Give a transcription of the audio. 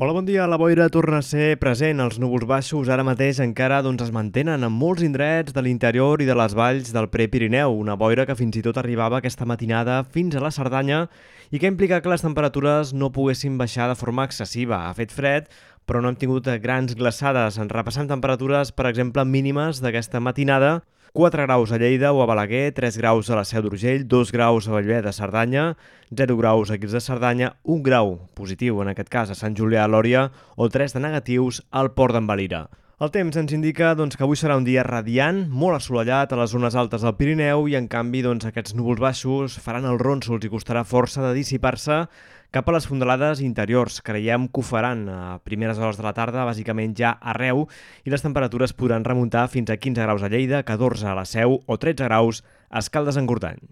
Hola, bon dia. La boira torna a ser present. Els núvols baixos ara mateix encara doncs, es mantenen en molts indrets de l'interior i de les valls del Prepirineu, una boira que fins i tot arribava aquesta matinada fins a la Cerdanya i que implica que les temperatures no poguessin baixar de forma excessiva. Ha fet fred, però no hem tingut grans glaçades. En repassem temperatures, per exemple, mínimes d'aquesta matinada, 4 graus a Lleida o a Balaguer, 3 graus a la Seu d'Urgell, 2 graus a Bellver de Cerdanya, 0 graus a Guils de Cerdanya, 1 grau positiu en aquest cas a Sant Julià de Lòria o 3 de negatius al Port d'en Valira. El temps ens indica doncs, que avui serà un dia radiant, molt assolellat a les zones altes del Pirineu i en canvi doncs, aquests núvols baixos faran el ronsols i costarà força de dissipar-se cap a les fondalades interiors. Creiem que ho faran a primeres hores de la tarda, bàsicament ja arreu, i les temperatures podran remuntar fins a 15 graus a Lleida, 14 a la Seu o 13 graus a Escaldes en.